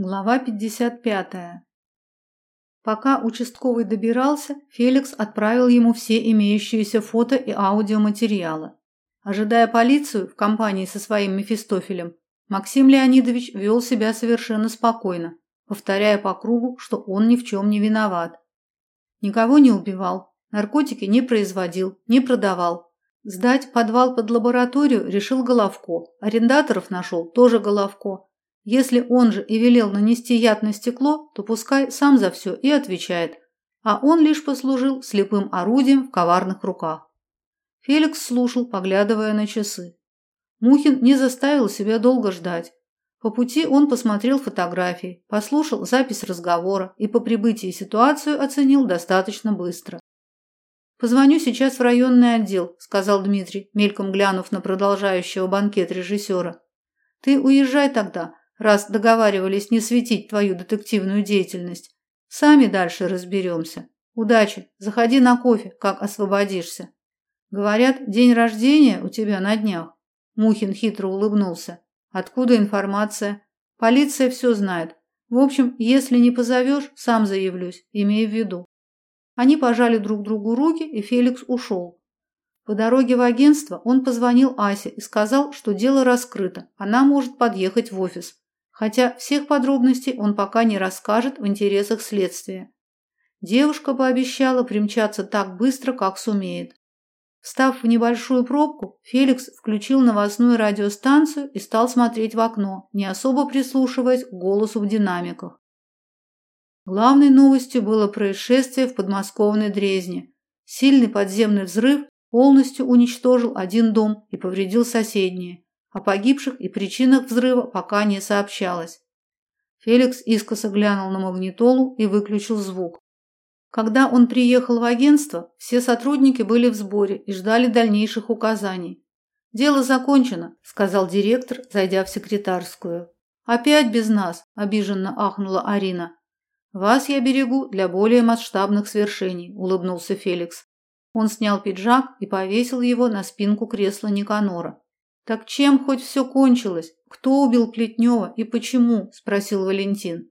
Глава 55. Пока участковый добирался, Феликс отправил ему все имеющиеся фото и аудиоматериалы. Ожидая полицию в компании со своим Мефистофелем, Максим Леонидович вел себя совершенно спокойно, повторяя по кругу, что он ни в чем не виноват. Никого не убивал, наркотики не производил, не продавал. Сдать подвал под лабораторию решил Головко, арендаторов нашел тоже Головко – если он же и велел нанести яд на стекло, то пускай сам за все и отвечает, а он лишь послужил слепым орудием в коварных руках. Феликс слушал, поглядывая на часы. Мухин не заставил себя долго ждать. По пути он посмотрел фотографии, послушал запись разговора и по прибытии ситуацию оценил достаточно быстро. «Позвоню сейчас в районный отдел», – сказал Дмитрий, мельком глянув на продолжающего банкет режиссера. «Ты уезжай тогда, раз договаривались не светить твою детективную деятельность. Сами дальше разберемся. Удачи, заходи на кофе, как освободишься. Говорят, день рождения у тебя на днях. Мухин хитро улыбнулся. Откуда информация? Полиция все знает. В общем, если не позовешь, сам заявлюсь, имей в виду. Они пожали друг другу руки, и Феликс ушел. По дороге в агентство он позвонил Асе и сказал, что дело раскрыто, она может подъехать в офис хотя всех подробностей он пока не расскажет в интересах следствия. Девушка пообещала примчаться так быстро, как сумеет. Встав в небольшую пробку, Феликс включил новостную радиостанцию и стал смотреть в окно, не особо прислушиваясь к голосу в динамиках. Главной новостью было происшествие в подмосковной Дрезне. Сильный подземный взрыв полностью уничтожил один дом и повредил соседние. О погибших и причинах взрыва пока не сообщалось. Феликс искоса глянул на магнитолу и выключил звук. Когда он приехал в агентство, все сотрудники были в сборе и ждали дальнейших указаний. «Дело закончено», – сказал директор, зайдя в секретарскую. «Опять без нас», – обиженно ахнула Арина. «Вас я берегу для более масштабных свершений», – улыбнулся Феликс. Он снял пиджак и повесил его на спинку кресла Никанора. «Так чем хоть все кончилось? Кто убил Плетнева и почему?» – спросил Валентин.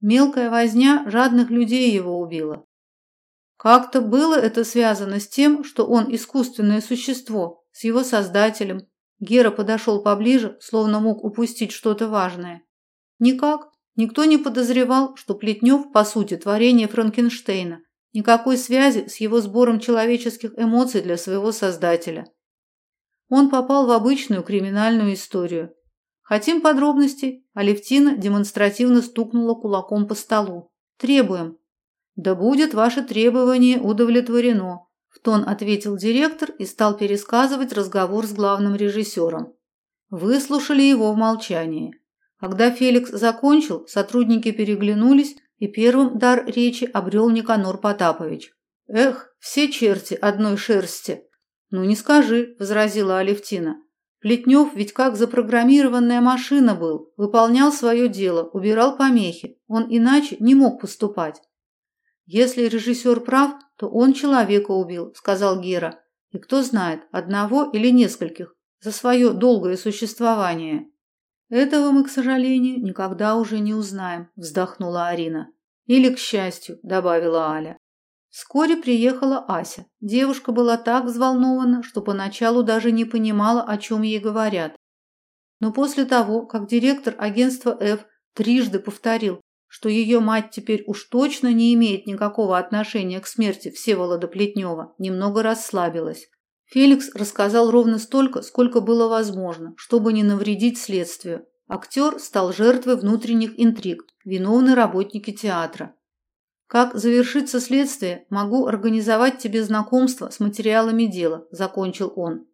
Мелкая возня жадных людей его убила. Как-то было это связано с тем, что он искусственное существо, с его создателем. Гера подошел поближе, словно мог упустить что-то важное. Никак. Никто не подозревал, что Плетнев, по сути, творение Франкенштейна. Никакой связи с его сбором человеческих эмоций для своего создателя. Он попал в обычную криминальную историю. Хотим подробностей? Алевтина демонстративно стукнула кулаком по столу. Требуем. Да будет ваше требование удовлетворено, в тон ответил директор и стал пересказывать разговор с главным режиссером. Выслушали его в молчании. Когда Феликс закончил, сотрудники переглянулись, и первым дар речи обрел Никанор Потапович. Эх, все черти одной шерсти. «Ну не скажи», – возразила Алевтина. Плетнев ведь как запрограммированная машина был, выполнял свое дело, убирал помехи. Он иначе не мог поступать. «Если режиссер прав, то он человека убил», – сказал Гера. «И кто знает, одного или нескольких, за свое долгое существование». «Этого мы, к сожалению, никогда уже не узнаем», – вздохнула Арина. «Или к счастью», – добавила Аля. Вскоре приехала Ася. Девушка была так взволнована, что поначалу даже не понимала, о чем ей говорят. Но после того, как директор агентства F трижды повторил, что ее мать теперь уж точно не имеет никакого отношения к смерти Всеволода Плетнева, немного расслабилась. Феликс рассказал ровно столько, сколько было возможно, чтобы не навредить следствию. Актер стал жертвой внутренних интриг, виновны работники театра. Как завершится следствие, могу организовать тебе знакомство с материалами дела, закончил он.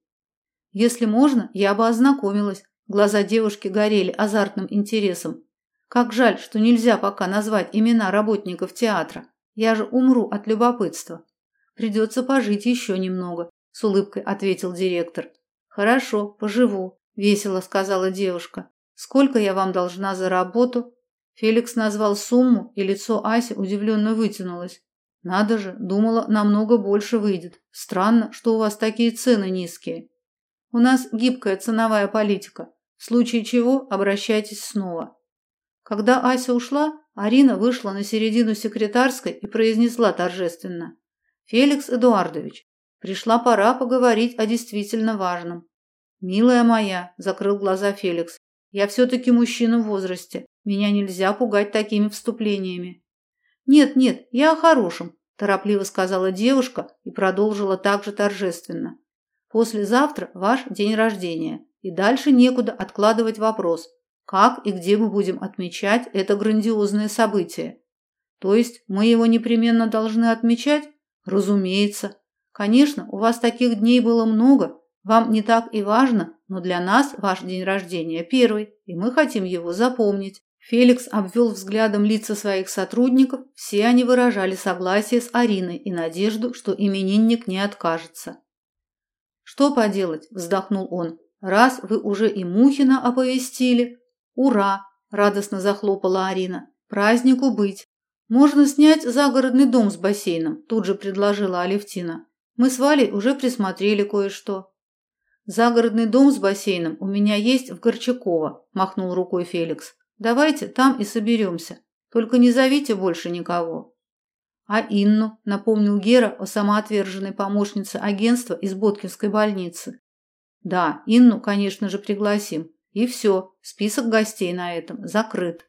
Если можно, я бы ознакомилась. Глаза девушки горели азартным интересом. Как жаль, что нельзя пока назвать имена работников театра. Я же умру от любопытства. Придется пожить еще немного, с улыбкой ответил директор. Хорошо, поживу, весело сказала девушка. Сколько я вам должна за работу? Феликс назвал сумму, и лицо Аси удивленно вытянулось. Надо же, думала, намного больше выйдет. Странно, что у вас такие цены низкие. У нас гибкая ценовая политика. В случае чего обращайтесь снова. Когда Ася ушла, Арина вышла на середину секретарской и произнесла торжественно: "Феликс Эдуардович, пришла пора поговорить о действительно важном". "Милая моя", закрыл глаза Феликс. "Я все таки мужчина в возрасте. Меня нельзя пугать такими вступлениями". "Нет, нет, я о хорошем", торопливо сказала девушка и продолжила также торжественно. "Послезавтра ваш день рождения, и дальше некуда откладывать вопрос как и где мы будем отмечать это грандиозное событие. То есть мы его непременно должны отмечать? Разумеется. Конечно, у вас таких дней было много, вам не так и важно, но для нас ваш день рождения первый, и мы хотим его запомнить. Феликс обвел взглядом лица своих сотрудников, все они выражали согласие с Ариной и надежду, что именинник не откажется. Что поделать, вздохнул он. Раз вы уже и Мухина оповестили, Ура, радостно захлопала Арина. Празднику быть. Можно снять загородный дом с бассейном, тут же предложила Алевтина. Мы с Валей уже присмотрели кое-что. Загородный дом с бассейном у меня есть в Горчаково, махнул рукой Феликс. Давайте там и соберемся. Только не зовите больше никого. А Инну, напомнил Гера о самоотверженной помощнице агентства из Боткинской больницы. Да, Инну, конечно же, пригласим. И все, список гостей на этом закрыт.